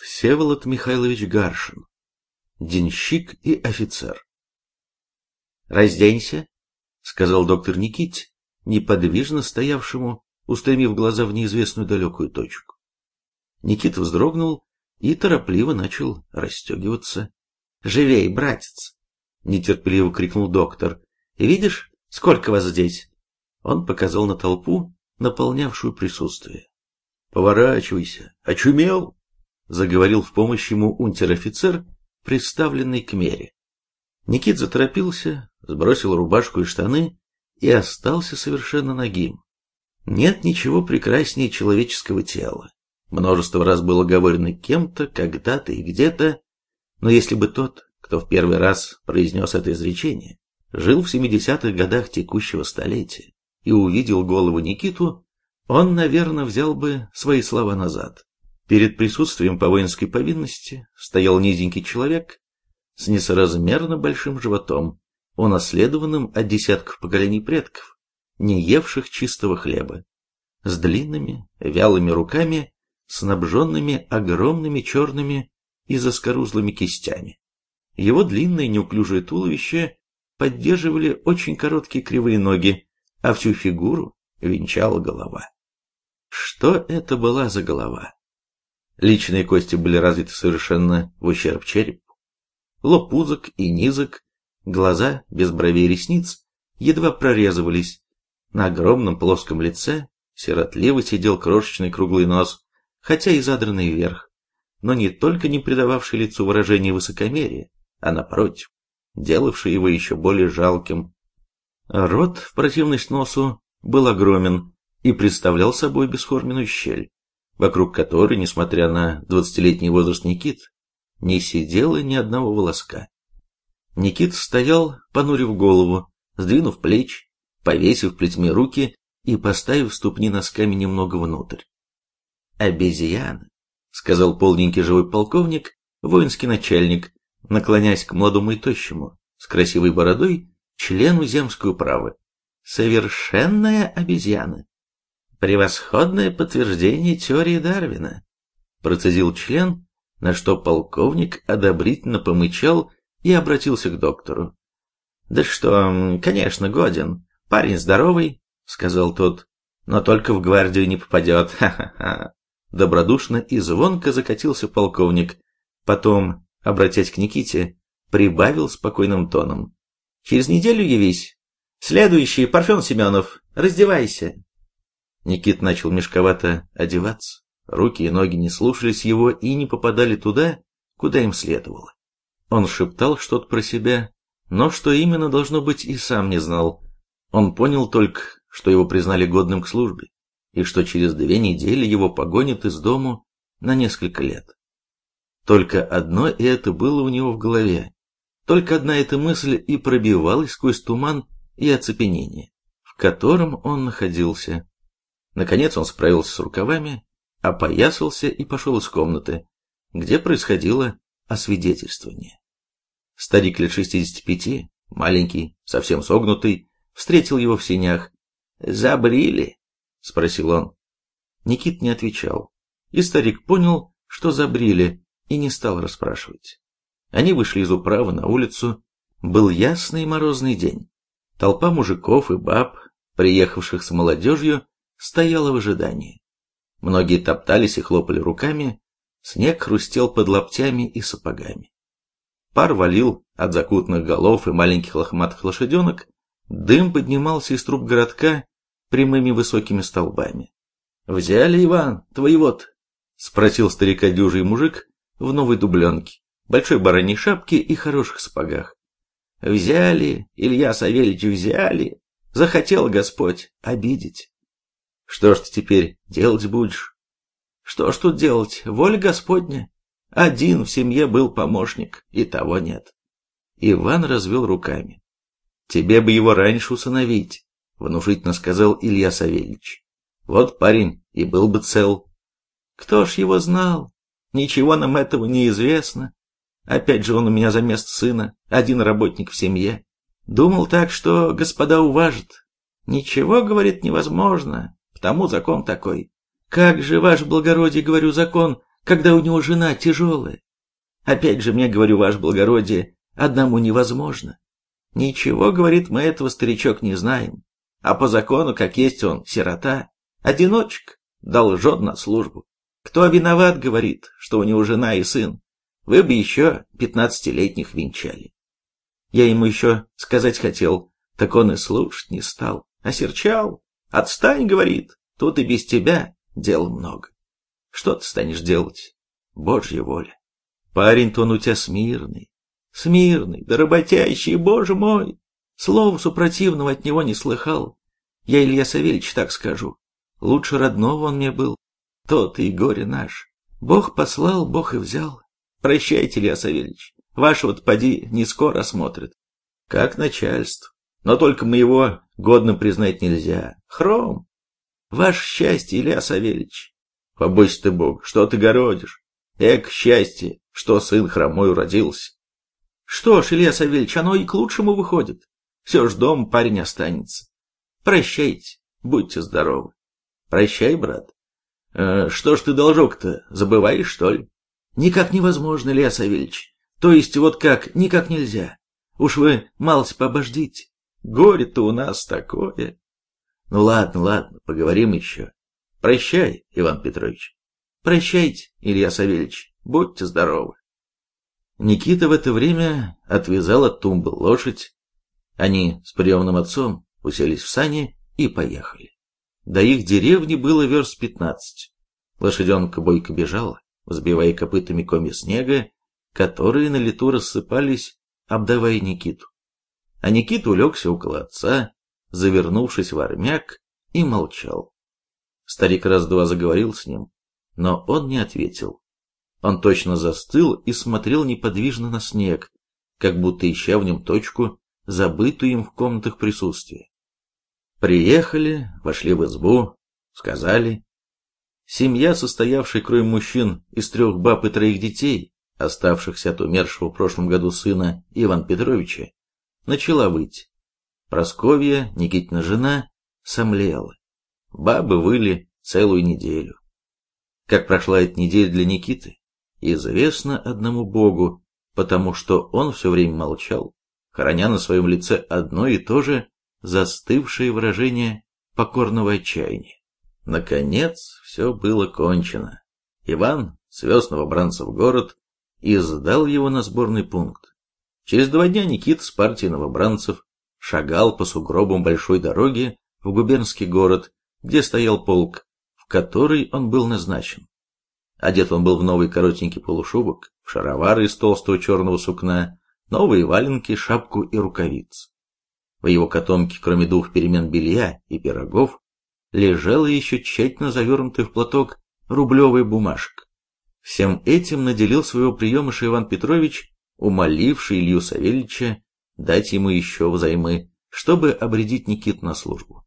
Всеволод Михайлович Гаршин, денщик и офицер. «Разденься», — сказал доктор Никит, неподвижно стоявшему, устремив глаза в неизвестную далекую точку. Никит вздрогнул и торопливо начал расстегиваться. «Живей, братец!» — нетерпеливо крикнул доктор. «Видишь, сколько вас здесь?» Он показал на толпу, наполнявшую присутствие. «Поворачивайся! Очумел!» Заговорил в помощь ему унтер-офицер, представленный к мере. Никит заторопился, сбросил рубашку и штаны и остался совершенно нагим. Нет ничего прекраснее человеческого тела. Множество раз было говорено кем-то, когда-то и где-то, но если бы тот, кто в первый раз произнес это изречение, жил в 70-х годах текущего столетия и увидел голову Никиту, он, наверное, взял бы свои слова назад. Перед присутствием по воинской повинности стоял низенький человек с несоразмерно большим животом, унаследованным от десятков поколений предков, не евших чистого хлеба, с длинными, вялыми руками, снабженными огромными черными и заскорузлыми кистями. Его длинное неуклюжее туловище поддерживали очень короткие кривые ноги, а всю фигуру венчала голова. Что это была за голова? Личные кости были развиты совершенно в ущерб черепу. Лоб узок и низок, глаза без бровей и ресниц едва прорезывались. На огромном плоском лице сиротливо сидел крошечный круглый нос, хотя и задранный вверх, но не только не придававший лицу выражение высокомерия, а напротив, делавший его еще более жалким. Рот, в противность носу, был огромен и представлял собой бесформенную щель вокруг которой, несмотря на двадцатилетний возраст Никит, не сидело ни одного волоска. Никит стоял, понурив голову, сдвинув плечи, повесив плетьми руки и поставив ступни носками немного внутрь. «Обезьяна», — сказал полненький живой полковник, воинский начальник, наклоняясь к молодому и тощему, с красивой бородой, члену земской управы. «Совершенная обезьяна». Превосходное подтверждение теории Дарвина, процедил член, на что полковник одобрительно помычал и обратился к доктору. Да что, конечно, годен. Парень здоровый, сказал тот, но только в гвардию не попадет. Ха-ха-ха. Добродушно и звонко закатился полковник. Потом, обратясь к Никите, прибавил спокойным тоном. Через неделю явись. Следующий, Парфен Семенов, раздевайся. Никит начал мешковато одеваться, руки и ноги не слушались его и не попадали туда, куда им следовало. Он шептал что-то про себя, но что именно должно быть и сам не знал. Он понял только, что его признали годным к службе, и что через две недели его погонят из дому на несколько лет. Только одно и это было у него в голове. Только одна эта мысль и пробивалась сквозь туман и оцепенение, в котором он находился. Наконец он справился с рукавами, опоясался и пошел из комнаты, где происходило освидетельствование. Старик лет 65, маленький, совсем согнутый, встретил его в сенях. «Забрили?» — спросил он. Никит не отвечал, и старик понял, что забрили, и не стал расспрашивать. Они вышли из управы на улицу. Был ясный морозный день. Толпа мужиков и баб, приехавших с молодежью, стояла в ожидании. Многие топтались и хлопали руками, снег хрустел под локтями и сапогами. Пар валил от закутных голов и маленьких лохматых лошаденок, дым поднимался из труб городка прямыми высокими столбами. «Взяли, Иван, твоего-то?» — спросил старика дюжий мужик в новой дубленке, большой бараньей шапке и хороших сапогах. «Взяли, Илья Савельевич, взяли. Захотел Господь обидеть». Что ж ты теперь делать будешь? Что ж тут делать, воля Господня. Один в семье был помощник, и того нет. Иван развел руками. Тебе бы его раньше усыновить, внушительно сказал Илья Савельевич. Вот парень и был бы цел. Кто ж его знал? Ничего нам этого не известно. Опять же он у меня за место сына, один работник в семье. Думал так, что господа уважат. Ничего, говорит, невозможно. Потому закон такой. Как же, ваше благородие, говорю, закон, когда у него жена тяжелая. Опять же, мне, говорю, ваше благородие, одному невозможно. Ничего, говорит, мы этого старичок не знаем. А по закону, как есть он, сирота, одиночек, должен на службу. Кто виноват, говорит, что у него жена и сын? Вы бы еще пятнадцатилетних венчали. Я ему еще сказать хотел, так он и слушать не стал. Осерчал. Отстань, говорит, тут и без тебя дел много. Что ты станешь делать? Божья воля. Парень-то он у тебя смирный. Смирный, да работящий, боже мой. Слова супротивного от него не слыхал. Я Илья Савельевич так скажу. Лучше родного он мне был. Тот и горе наш. Бог послал, Бог и взял. Прощайте, Илья Савельевич. Вашего-то поди не скоро смотрит. Как начальство. Но только моего годным признать нельзя. Хром. Ваше счастье, Илья Савельевич. Побойся ты, Бог, что ты городишь? Эк, счастье, что сын хромой уродился. Что ж, Илья Савельевич, оно и к лучшему выходит. Все ж дом парень останется. Прощайте, будьте здоровы. Прощай, брат. Э, что ж ты должок-то, забываешь, что ли? Никак невозможно, Илья Савельевич. То есть вот как, никак нельзя. Уж вы малость побождите. Горе-то у нас такое. Ну ладно, ладно, поговорим еще. Прощай, Иван Петрович. Прощайте, Илья Савельевич. Будьте здоровы. Никита в это время отвязал от тумбы лошадь. Они с приемным отцом уселись в сани и поехали. До их деревни было верст пятнадцать. Лошаденка бойко бежала, взбивая копытами коми снега, которые на лету рассыпались, обдавая Никиту. А Никита улегся около отца, завернувшись в армяк, и молчал. Старик раз-два заговорил с ним, но он не ответил. Он точно застыл и смотрел неподвижно на снег, как будто ища в нем точку, забытую им в комнатах присутствия. Приехали, вошли в избу, сказали. Семья, состоявшая, кроме мужчин, из трех баб и троих детей, оставшихся от умершего в прошлом году сына Ивана Петровича, начала выть. Просковья, Никитина жена, сомлела. Бабы выли целую неделю. Как прошла эта неделя для Никиты, известно одному Богу, потому что он все время молчал, храня на своем лице одно и то же застывшее выражение покорного отчаяния. Наконец, все было кончено. Иван свез новобранца в город и сдал его на сборный пункт. Через два дня Никита с партией новобранцев шагал по сугробам большой дороги в губернский город где стоял полк, в который он был назначен. Одет он был в новый коротенький полушубок, в шаровары из толстого черного сукна, новые валенки, шапку и рукавиц. В его котомке, кроме двух перемен белья и пирогов, лежала еще тщательно завернутый в платок рублевая бумажка. Всем этим наделил своего приемыша Иван Петрович, умоливший Илью Савельича дать ему еще взаймы, чтобы обредить Никит на службу.